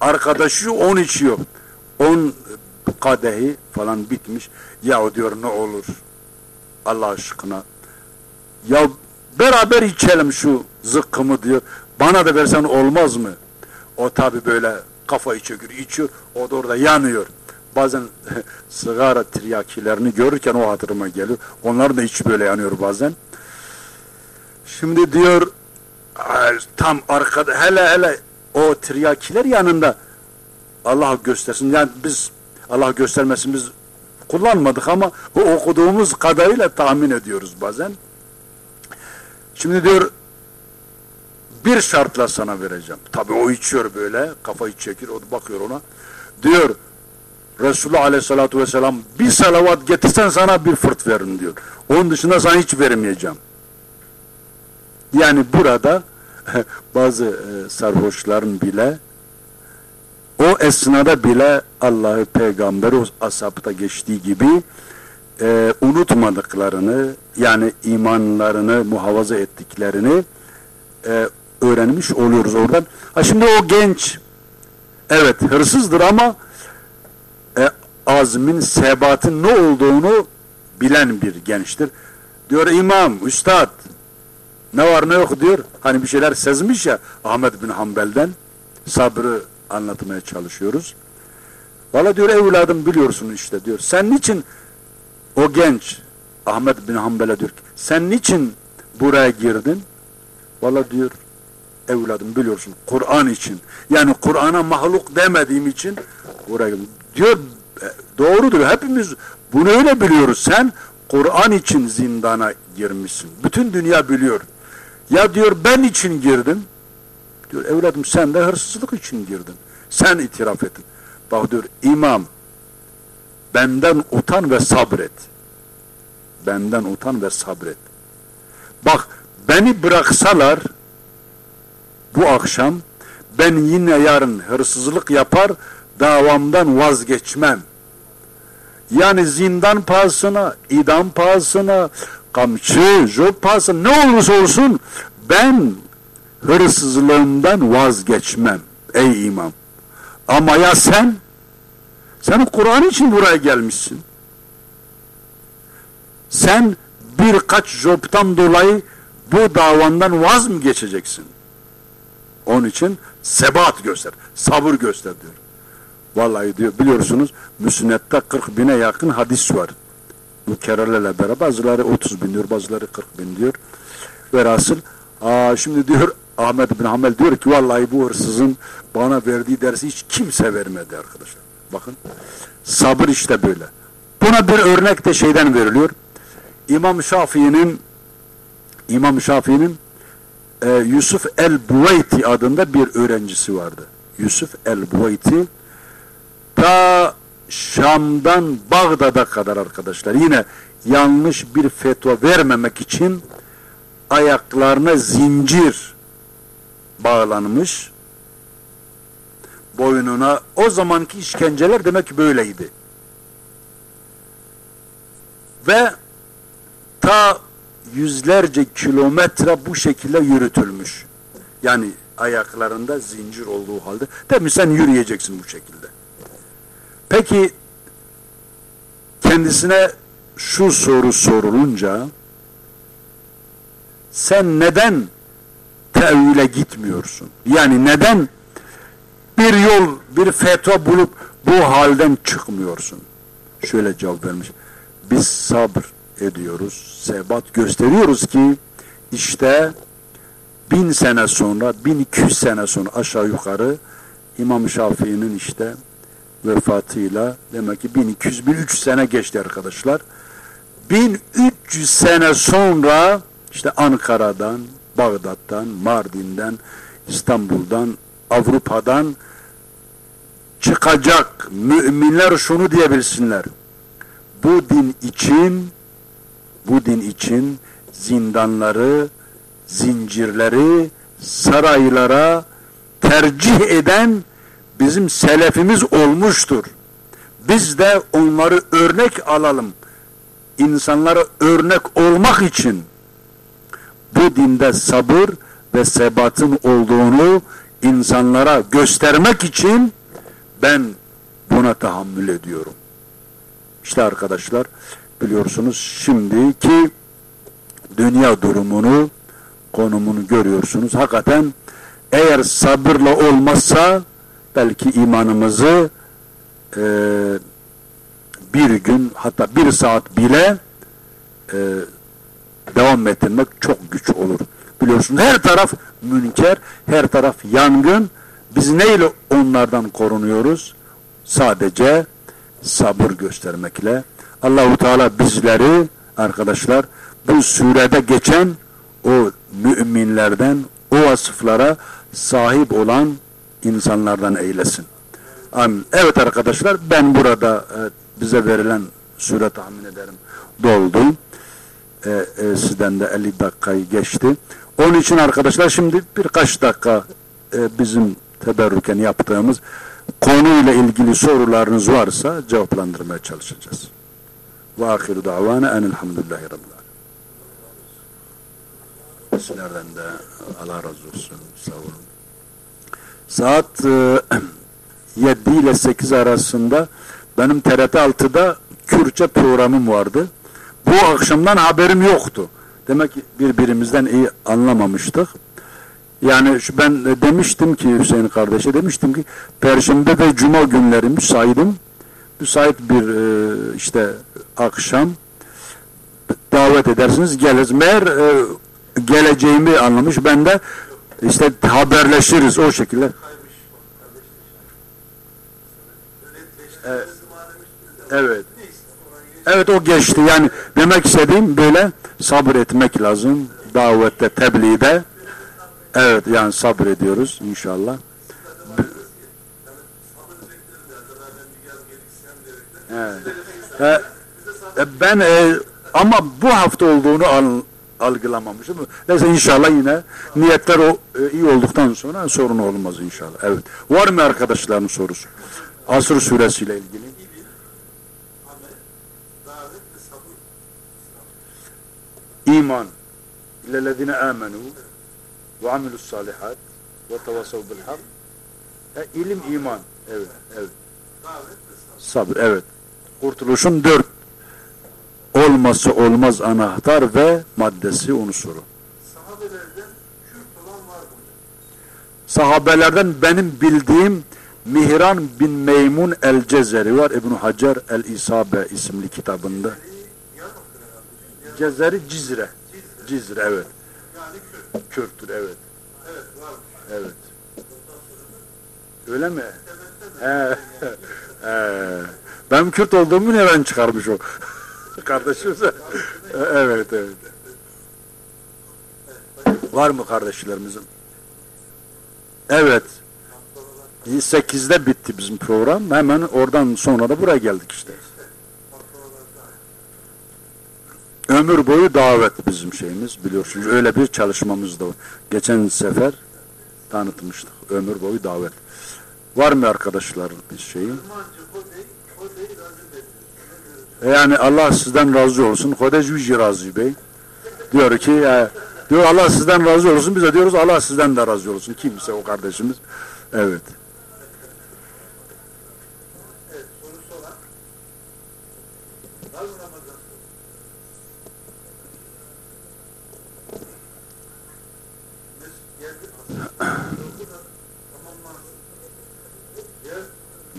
Arkadaşı on içiyor. On kadehi falan bitmiş. Ya diyor ne olur Allah aşkına. Ya beraber içelim şu zıkkımı diyor. Bana da versen olmaz mı? O tabi böyle kafayı çekiyor, içiyor. O da orada yanıyor. Bazen sigara tiryakilerini görürken o hatırıma geliyor. Onlar da içi böyle yanıyor bazen. Şimdi diyor tam arkada hele hele o tiryakiler yanında Allah göstersin. Yani biz Allah göstermesin biz kullanmadık ama o okuduğumuz kadarıyla tahmin ediyoruz bazen. Şimdi diyor bir şartla sana vereceğim. Tabi o içiyor böyle kafayı çekir o bakıyor ona. Diyor Resulullah Aleyhisselatü Vesselam bir salavat getirsen sana bir fırt verin diyor. Onun dışında sana hiç vermeyeceğim. Yani burada bazı e, sarhoşların bile o esnada bile Allah'ı peygamberi ashabta geçtiği gibi e, unutmadıklarını yani imanlarını muhafaza ettiklerini e, öğrenmiş oluyoruz oradan. Ha şimdi o genç evet hırsızdır ama e, azmin, sebatın ne olduğunu bilen bir gençtir. Diyor imam, üstad ne var ne yok diyor. Hani bir şeyler sezmiş ya Ahmet bin Hanbel'den sabrı anlatmaya çalışıyoruz. Valla diyor evladım biliyorsun işte diyor. Sen niçin o genç Ahmet bin Hanbel'e diyor ki sen niçin buraya girdin? Valla diyor evladım biliyorsun Kur'an için. Yani Kur'an'a mahluk demediğim için buraya girdim. Diyor e, doğrudur hepimiz bunu öyle biliyoruz. Sen Kur'an için zindana girmişsin. Bütün dünya biliyor. Ya diyor ben için girdim. Diyor evladım sen de hırsızlık için girdin. Sen itiraf ettin. Bak diyor imam benden utan ve sabret. Benden utan ve sabret. Bak beni bıraksalar bu akşam ben yine yarın hırsızlık yapar davamdan vazgeçmem. Yani zindan pahasına, idam pahasına, kamçı, job pahasına ne olursa olsun ben hırsızlığımdan vazgeçmem ey imam. Ama ya sen? Sen Kur'an için buraya gelmişsin. Sen birkaç jobtan dolayı bu davandan vaz mı geçeceksin? Onun için sebat göster, sabır göster diyor. Vallahi diyor biliyorsunuz müsnette 40 bine yakın hadis var. Bu kerelerle beraber bazıları 30 bin diyor, bazıları 40 bin diyor. Velhasıl aa, şimdi diyor Ahmet bin Hamel diyor ki vallahi bu hırsızın bana verdiği dersi hiç kimse vermedi arkadaşlar. Bakın sabır işte böyle. Buna bir örnek de şeyden veriliyor. İmam Şafii'nin İmam Şafii'nin e, Yusuf el-Buveyti adında bir öğrencisi vardı. Yusuf el-Buvayti ta Şam'dan Bağdat'a kadar arkadaşlar yine yanlış bir fetva vermemek için ayaklarına zincir bağlanmış boynuna o zamanki işkenceler demek ki böyleydi. Ve ta yüzlerce kilometre bu şekilde yürütülmüş. Yani ayaklarında zincir olduğu halde. Demiş sen yürüyeceksin bu şekilde. Peki kendisine şu soru sorulunca sen neden tevhile gitmiyorsun? Yani neden bir yol, bir fetva bulup bu halden çıkmıyorsun? Şöyle cevap vermiş. Biz sabır ediyoruz, sebat gösteriyoruz ki işte bin sene sonra, bin iki yüz sene sonra aşağı yukarı İmam Şafii'nin işte vefatıyla demek ki 1200-1300 sene geçti arkadaşlar. 1300 sene sonra işte Ankara'dan, Bağdat'tan, Mardin'den, İstanbul'dan, Avrupa'dan çıkacak müminler şunu diyebilsinler. Bu din için bu din için zindanları, zincirleri, saraylara tercih eden bizim selefimiz olmuştur. Biz de onları örnek alalım. İnsanlara örnek olmak için bu dinde sabır ve sebatın olduğunu insanlara göstermek için ben buna tahammül ediyorum. İşte arkadaşlar biliyorsunuz şimdiki dünya durumunu konumunu görüyorsunuz. Hakikaten eğer sabırla olmazsa belki imanımızı e, bir gün hatta bir saat bile e, devam ettirmek çok güç olur. Biliyorsunuz her taraf münker, her taraf yangın. Biz neyle onlardan korunuyoruz? Sadece sabır göstermekle. Allahu Teala bizleri arkadaşlar bu surede geçen o müminlerden, o vasıflara sahip olan insanlardan eylesin. Amin. Evet arkadaşlar ben burada e, bize verilen süre tahmin ederim doldu. E, e, sizden de 50 dakikayı geçti. Onun için arkadaşlar şimdi birkaç dakika e, bizim teberrüken yaptığımız konuyla ilgili sorularınız varsa cevaplandırmaya çalışacağız. Ve ahiru davana enelhamdülillahi rabbil Sizlerden de Allah razı olsun. Sağ olun. Saat e, 7 ile 8 arasında benim TRT 6'da Kürtçe programım vardı. Bu akşamdan haberim yoktu. Demek ki birbirimizden iyi anlamamıştık. Yani şu ben demiştim ki Hüseyin kardeşe demiştim ki Perşembe ve Cuma günleri müsaitim. Müsait bir e, işte akşam davet edersiniz geliriz. Meğer e, geleceğimi anlamış. Ben de işte haberleşiriz o şekilde. Evet. Evet o geçti. Yani demek istediğim böyle sabır etmek lazım. Davette, tebliğde. Evet yani sabrediyoruz inşallah. Evet. E, ben e, ama bu hafta olduğunu al, algılamamışım. Neyse inşallah yine niyetler o, e, iyi olduktan sonra sorun olmaz inşallah. Evet. Var mı arkadaşların sorusu? Asr suresiyle ilgili. İman. İllellezine amenu ve amilus salihat ve tevasav bil. E, ilim iman. Evet, evet. Sabır, evet. Kurtuluşun dört olması olmaz anahtar ve maddesi unsuru. Sahabelerden Kürt olan var mı? Sahabelerden benim bildiğim Mihran bin Meymun el-Cezeri var. İbn Hacer el-İsabe isimli kitabında. Cezeri Cizre. Cizre evet. Yani Kürt. Kürttür evet. Evet var. Evet. Öyle mi? He. He. Benim Kürt olduğumu nereden çıkarmış o? Kardeşimize. evet evet. Var mı kardeşlerimizin? Evet. 8'de bitti bizim program. Hemen oradan sonra da buraya geldik işte. Ömür boyu davet bizim şeyimiz biliyorsunuz. Öyle bir çalışmamız da var. Geçen sefer tanıtmıştık. Ömür boyu davet. Var mı arkadaşlar bir şeyi? Yani Allah sizden razı olsun. Hodej Yüce Razı Bey diyor ki e, diyor Allah sizden razı olsun. Biz de diyoruz Allah sizden de razı olsun. Kimse o kardeşimiz. Evet.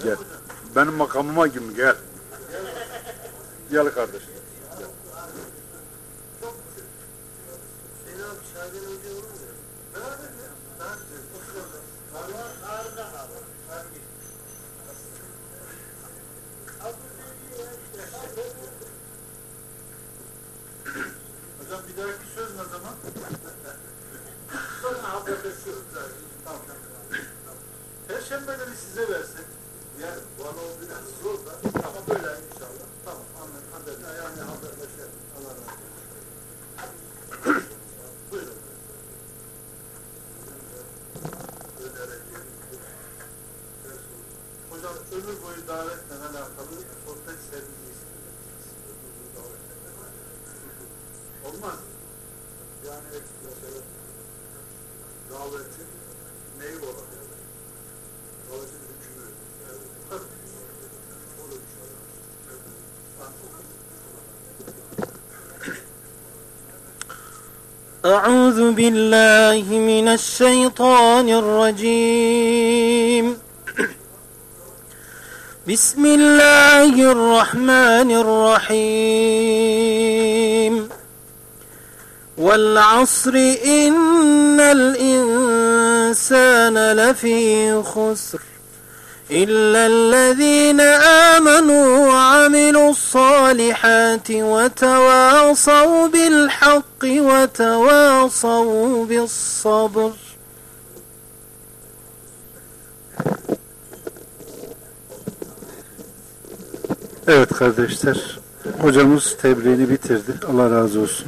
Gel. Benim makamıma gibi gel. Harun git. Hocam bir dahaki söz ne zaman? Sonra haberleşiyoruz. Tamam. Perşembeleri size versek. أعوذ بالله من الشيطان الرجيم. بسم الله الرحمن الرحيم. والعصر إن الإنسان لفي خسر. إلا الذين آمنوا وعملوا الصالحات وتواصوا بالحق وتواصوا بالصبر Evet kardeşler, hocamız tebriğini bitirdi. Allah razı olsun.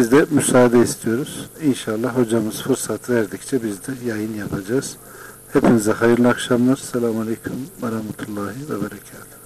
Biz de müsaade istiyoruz. İnşallah hocamız fırsat verdikçe biz de yayın yapacağız. Hepinize hayırlı akşamlar. Selamun Aleyküm ve Rahmetullahi ve Berekatuhu.